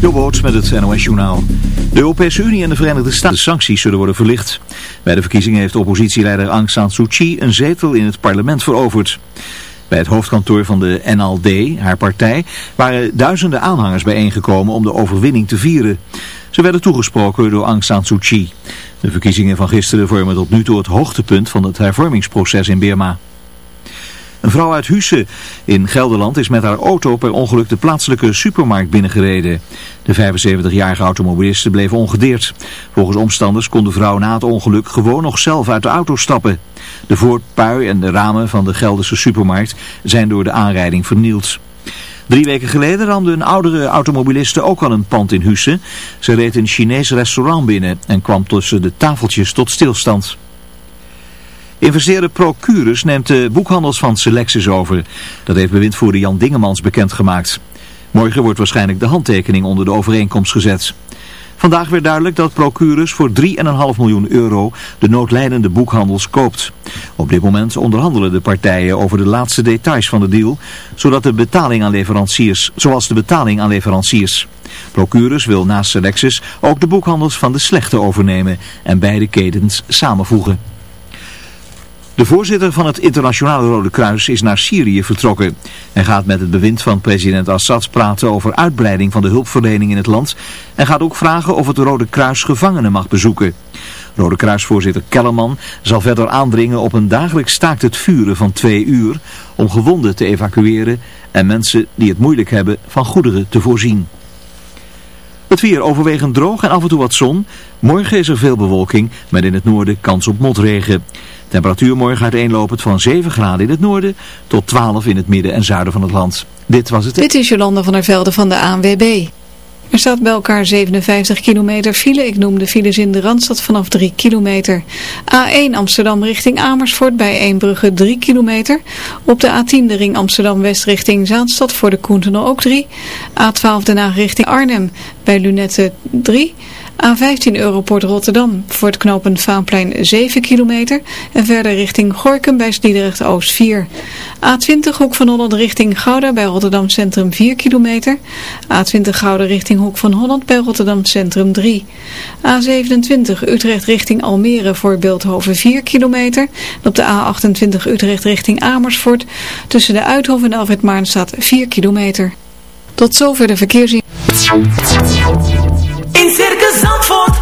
Jobboot met het NOS Journaal. De Europese Unie en de Verenigde Staten sancties zullen worden verlicht. Bij de verkiezingen heeft oppositieleider Aung San Suu Kyi een zetel in het parlement veroverd. Bij het hoofdkantoor van de NLD, haar partij, waren duizenden aanhangers bijeengekomen om de overwinning te vieren. Ze werden toegesproken door Aung San Suu Kyi. De verkiezingen van gisteren vormen tot nu toe het hoogtepunt van het hervormingsproces in Birma. Een vrouw uit Husse in Gelderland is met haar auto per ongeluk de plaatselijke supermarkt binnengereden. De 75-jarige automobiliste bleef ongedeerd. Volgens omstanders kon de vrouw na het ongeluk gewoon nog zelf uit de auto stappen. De voorpui en de ramen van de Gelderse supermarkt zijn door de aanrijding vernield. Drie weken geleden ramde een oudere automobiliste ook al een pand in Husse. Ze reed een Chinees restaurant binnen en kwam tussen de tafeltjes tot stilstand. Investeerder Procurus neemt de boekhandels van Selectis over. Dat heeft bewindvoerder Jan Dingemans bekendgemaakt. Morgen wordt waarschijnlijk de handtekening onder de overeenkomst gezet. Vandaag werd duidelijk dat Procurus voor 3,5 miljoen euro de noodlijdende boekhandels koopt. Op dit moment onderhandelen de partijen over de laatste details van de deal, zodat de betaling aan leveranciers, zoals de betaling aan leveranciers. Procurus wil naast Selectis ook de boekhandels van de slechte overnemen en beide ketens samenvoegen. De voorzitter van het Internationale Rode Kruis is naar Syrië vertrokken. Hij gaat met het bewind van president Assad praten over uitbreiding van de hulpverlening in het land. En gaat ook vragen of het Rode Kruis gevangenen mag bezoeken. Rode Kruisvoorzitter Kellerman zal verder aandringen op een dagelijks staakt het vuren van twee uur om gewonden te evacueren en mensen die het moeilijk hebben van goederen te voorzien. Het weer overwegend droog en af en toe wat zon. Morgen is er veel bewolking, met in het noorden kans op motregen. Temperatuur morgen uiteenlopend van 7 graden in het noorden tot 12 in het midden en zuiden van het land. Dit was het. Dit is Jolanda van der Velde van de ANWB. Er staat bij elkaar 57 kilometer file. Ik noem de files in de Randstad vanaf 3 kilometer. A1 Amsterdam richting Amersfoort bij Eembrugge 3 kilometer. Op de A10 de ring Amsterdam-West richting Zaanstad voor de Koentunnel ook 3. A12 Den Haag richting Arnhem bij Lunette 3. A15 Europort Rotterdam voor het knooppunt Vaanplein 7 kilometer en verder richting Gorkum bij Sliedrecht Oost 4. A20 Hoek van Holland richting Gouda bij Rotterdam Centrum 4 kilometer. A20 Gouda richting Hoek van Holland bij Rotterdam Centrum 3. A27 Utrecht richting Almere voor Beeldhoven 4 kilometer. En op de A28 Utrecht richting Amersfoort tussen de Uithof en Alfred Maarn staat 4 kilometer. Tot zover de verkeersin.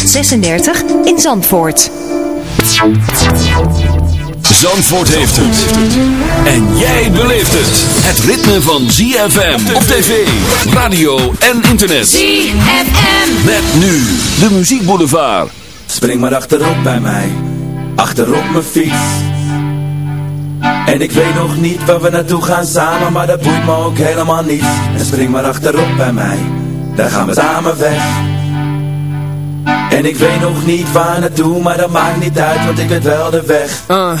36 in Zandvoort. Zandvoort heeft het. En jij beleeft het. Het ritme van ZFM op tv, radio en internet. ZFM. Met nu de muziekboulevard. Spring maar achterop bij mij, achterop mijn fiets. En ik weet nog niet waar we naartoe gaan samen, maar dat boeit me ook helemaal niet. En spring maar achterop bij mij, dan gaan we samen weg. En ik weet nog niet waar naartoe, maar dat maakt niet uit, want ik weet wel de weg. Uh,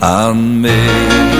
aan mee.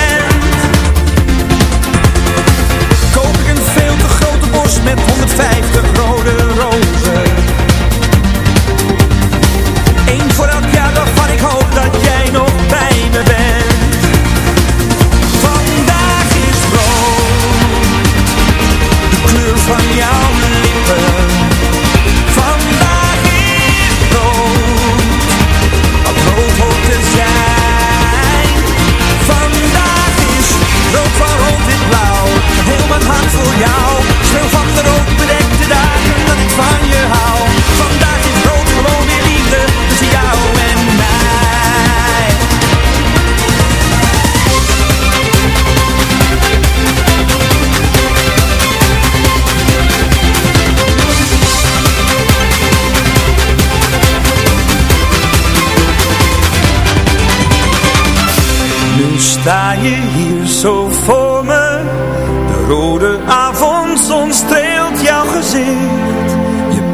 de vijf.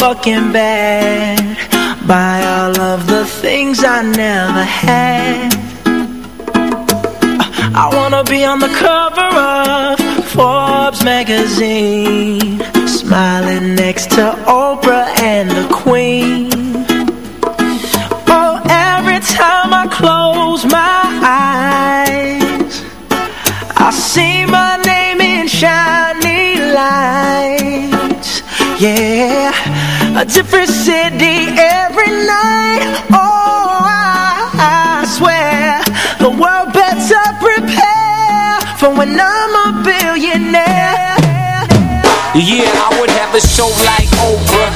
fucking bad By all of the things I never had. I wanna be on the cover of Forbes magazine Yeah, I would have a show like.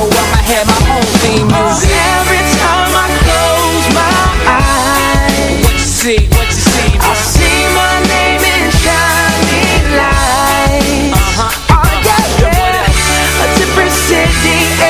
I'ma have my own theme music. Oh, every time I close my eyes What you see, what you see, I see my name in shining lights Uh-huh. Oh yeah, yeah A different city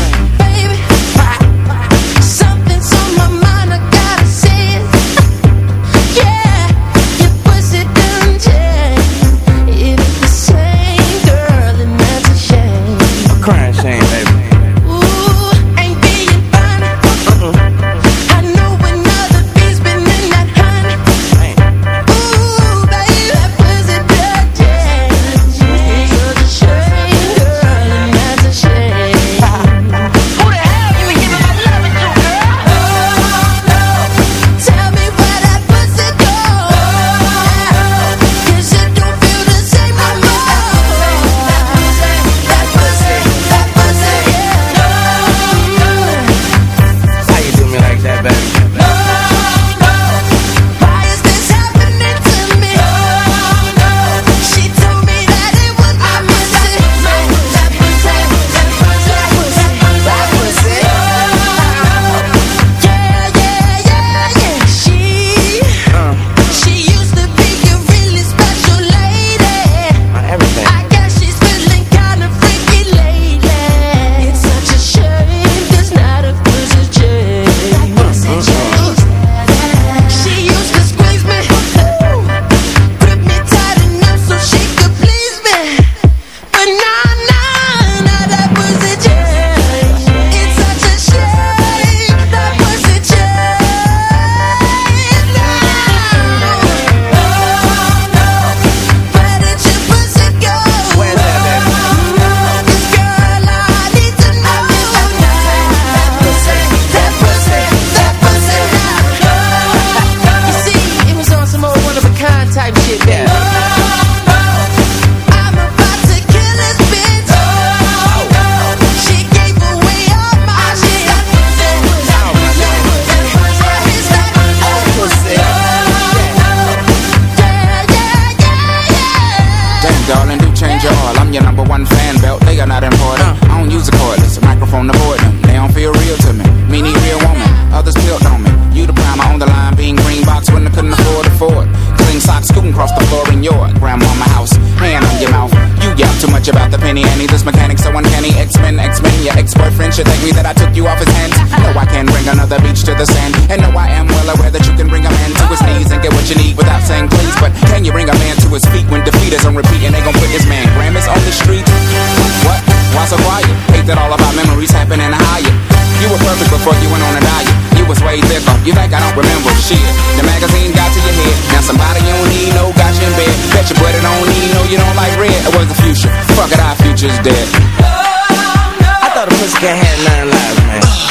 had nothing like me.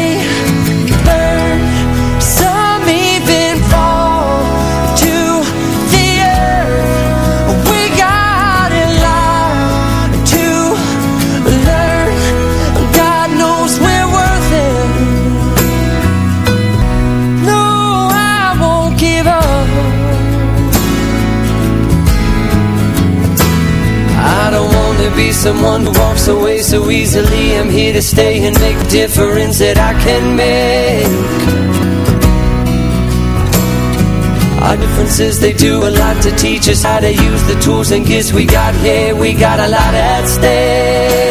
someone who walks away so easily. I'm here to stay and make a difference that I can make. Our differences, they do a lot to teach us how to use the tools and gifts we got here. We got a lot at stake.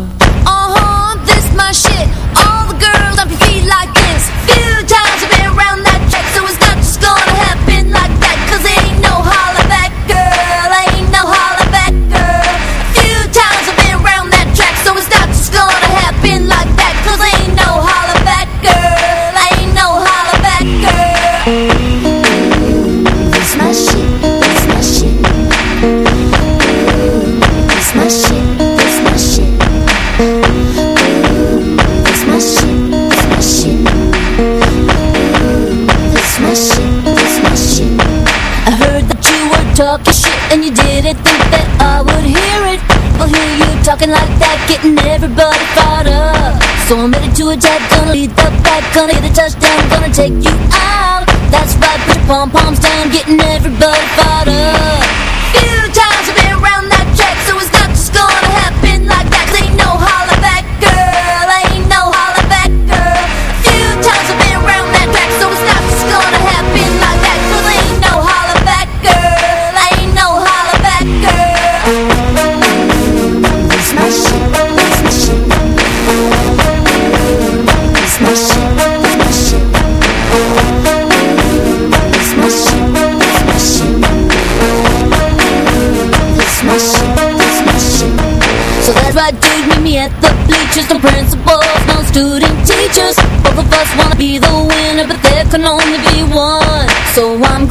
To attack, gonna lead the pack, gonna get a touchdown, gonna take you out. That's right, put your pom poms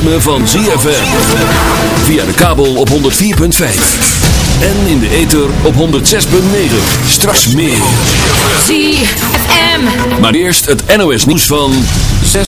ritme van ZFM. Via de kabel op 104.5. En in de ether op 106.9. Straks meer. ZFM. Maar eerst het NOS nieuws van 6.